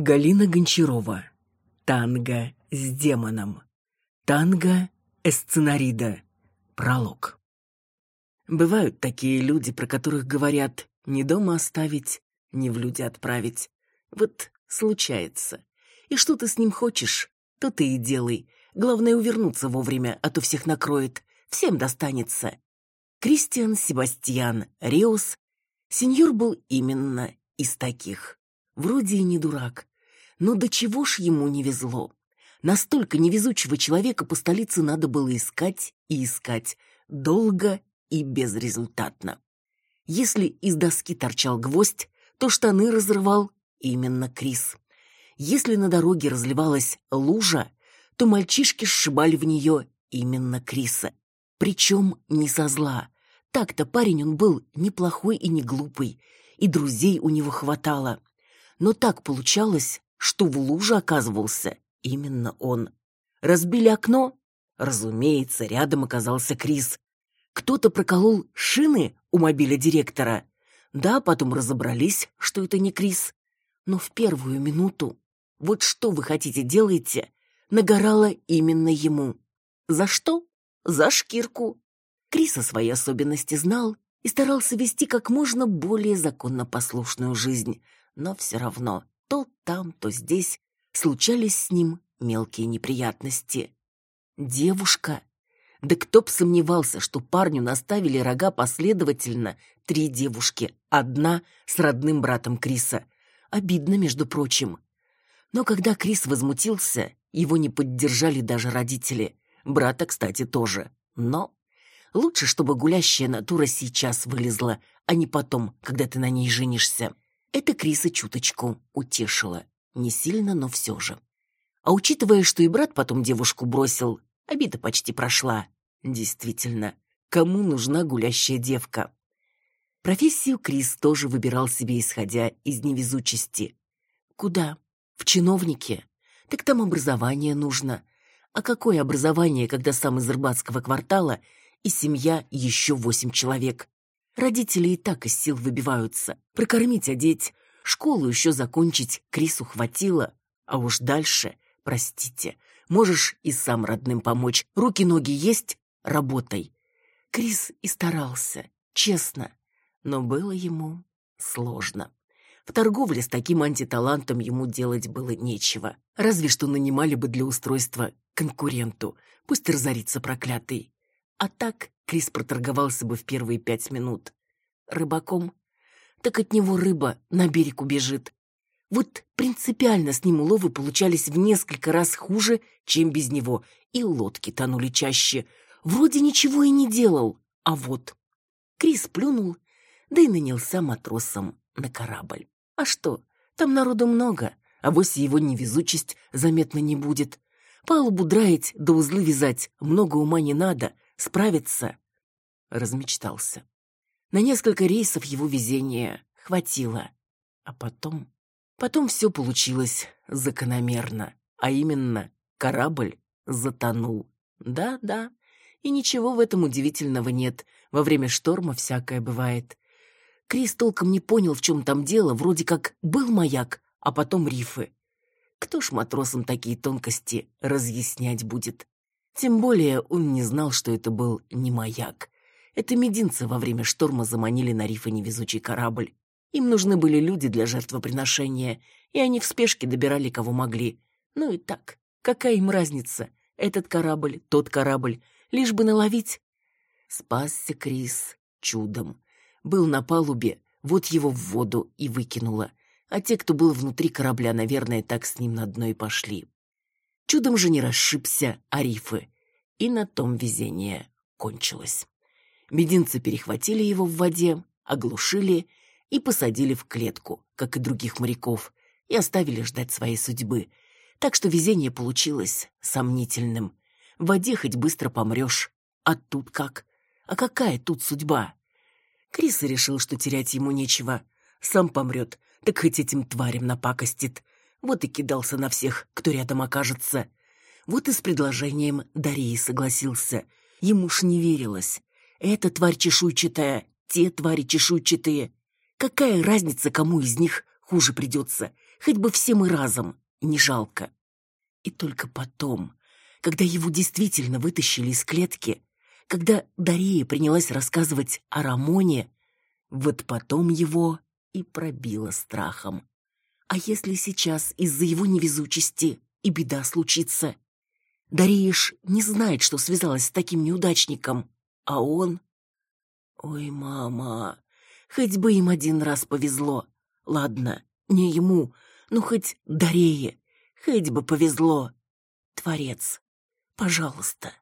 Галина Гончарова. Танго с демоном. Танго эсценарида. Пролог. Бывают такие люди, про которых говорят «не дома оставить, не в люди отправить». Вот случается. И что ты с ним хочешь, то ты и делай. Главное увернуться вовремя, а то всех накроет. Всем достанется. Кристиан Себастьян Реус, сеньор был именно из таких. Вроде и не дурак, но до чего ж ему не везло. Настолько невезучего человека по столице надо было искать и искать, долго и безрезультатно. Если из доски торчал гвоздь, то штаны разрывал именно Крис. Если на дороге разливалась лужа, то мальчишки сшибали в нее именно Криса. Причем не со зла. Так-то парень он был неплохой и не глупый, и друзей у него хватало. Но так получалось, что в луже оказывался именно он. Разбили окно? Разумеется, рядом оказался Крис. Кто-то проколол шины у мобиля директора. Да, потом разобрались, что это не Крис. Но в первую минуту, вот что вы хотите делаете, нагорало именно ему. За что? За шкирку. Крис о своей особенности знал и старался вести как можно более законнопослушную жизнь, но все равно то там, то здесь случались с ним мелкие неприятности. Девушка. Да кто б сомневался, что парню наставили рога последовательно три девушки, одна с родным братом Криса. Обидно, между прочим. Но когда Крис возмутился, его не поддержали даже родители. Брата, кстати, тоже. Но лучше, чтобы гулящая натура сейчас вылезла, а не потом, когда ты на ней женишься. Это Криса чуточку утешило. Не сильно, но все же. А учитывая, что и брат потом девушку бросил, обида почти прошла. Действительно, кому нужна гулящая девка? Профессию Крис тоже выбирал себе, исходя из невезучести. Куда? В чиновнике? Так там образование нужно. А какое образование, когда сам из рыбацкого квартала и семья еще восемь человек? Родители и так из сил выбиваются. Прокормить, одеть, школу еще закончить Крису хватило. А уж дальше, простите, можешь и сам родным помочь. Руки-ноги есть? Работай. Крис и старался, честно. Но было ему сложно. В торговле с таким антиталантом ему делать было нечего. Разве что нанимали бы для устройства конкуренту. Пусть разорится проклятый. А так Крис проторговался бы в первые пять минут. Рыбаком? Так от него рыба на берег убежит. Вот принципиально с ним уловы получались в несколько раз хуже, чем без него, и лодки тонули чаще. Вроде ничего и не делал, а вот... Крис плюнул, да и нанялся матросом на корабль. А что, там народу много, а вось его невезучесть заметно не будет. Палубу драить да узлы вязать много ума не надо, справиться. Размечтался. На несколько рейсов его везения хватило. А потом... Потом все получилось закономерно. А именно, корабль затонул. Да-да, и ничего в этом удивительного нет. Во время шторма всякое бывает. Крис толком не понял, в чем там дело, вроде как был маяк, а потом рифы. Кто ж матросам такие тонкости разъяснять будет? Тем более он не знал, что это был не маяк. Это мединцы во время шторма заманили на рифы невезучий корабль. Им нужны были люди для жертвоприношения, и они в спешке добирали, кого могли. Ну и так, какая им разница? Этот корабль, тот корабль, лишь бы наловить. Спасся Крис чудом был на палубе, вот его в воду и выкинуло. А те, кто был внутри корабля, наверное, так с ним на дно и пошли. Чудом же не расшибся Арифы. И на том везение кончилось. Мединцы перехватили его в воде, оглушили и посадили в клетку, как и других моряков, и оставили ждать своей судьбы. Так что везение получилось сомнительным. В воде хоть быстро помрешь. А тут как? А какая тут судьба? Крис решил, что терять ему нечего. Сам помрет, так хоть этим тварям напакостит. Вот и кидался на всех, кто рядом окажется. Вот и с предложением Дарии согласился. Ему ж не верилось. Эта тварь чешуйчатая, те твари чешуйчатые. Какая разница, кому из них хуже придется? хоть бы всем и разом, не жалко. И только потом, когда его действительно вытащили из клетки, когда Дария принялась рассказывать о Рамоне, вот потом его и пробило страхом. А если сейчас из-за его невезучести и беда случится? Дариеш не знает, что связалась с таким неудачником, а он... Ой, мама, хоть бы им один раз повезло. Ладно, не ему, ну хоть Дарее, хоть бы повезло. Творец, пожалуйста,